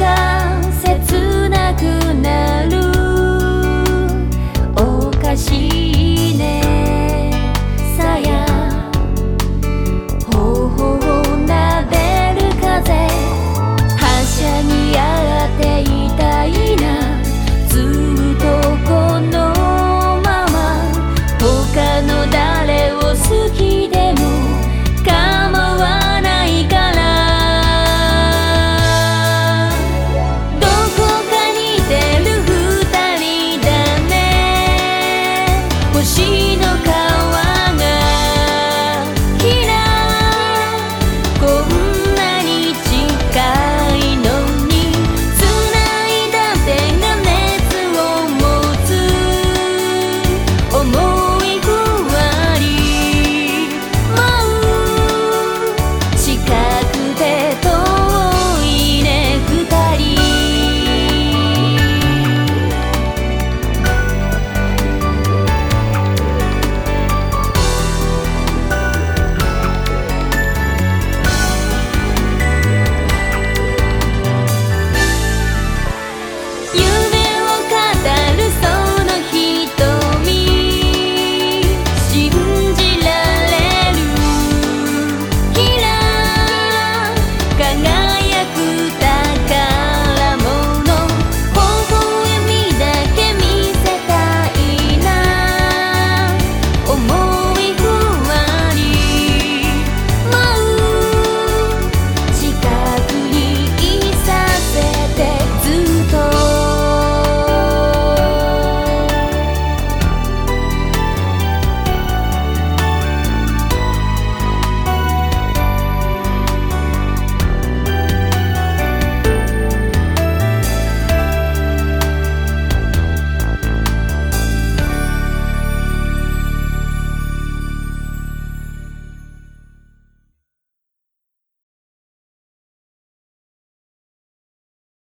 sky